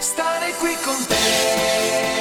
stare qui con te.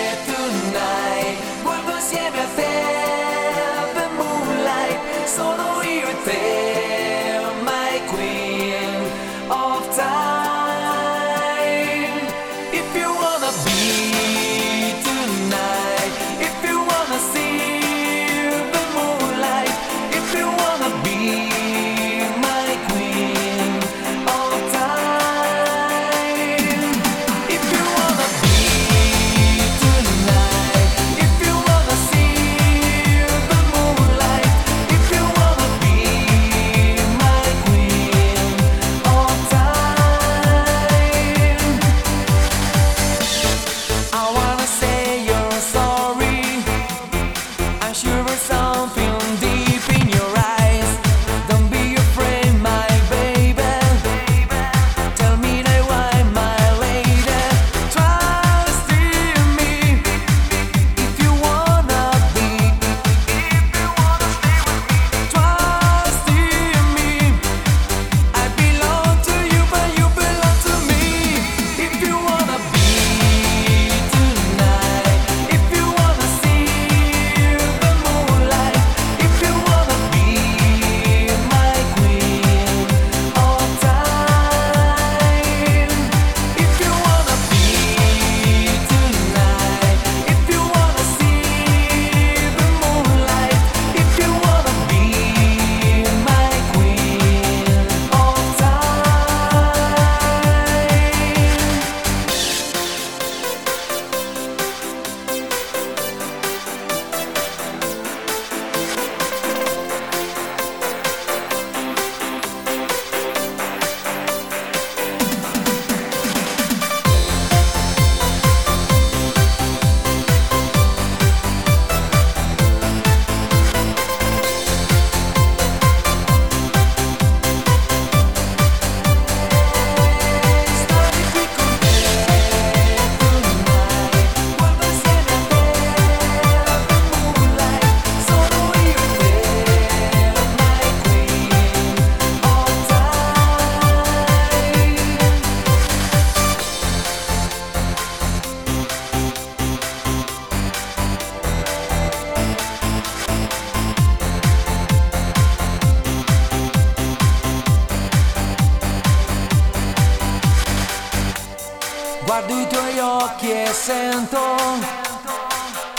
Guardo i tuoi occhi e sento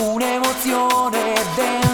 un'emozione dentro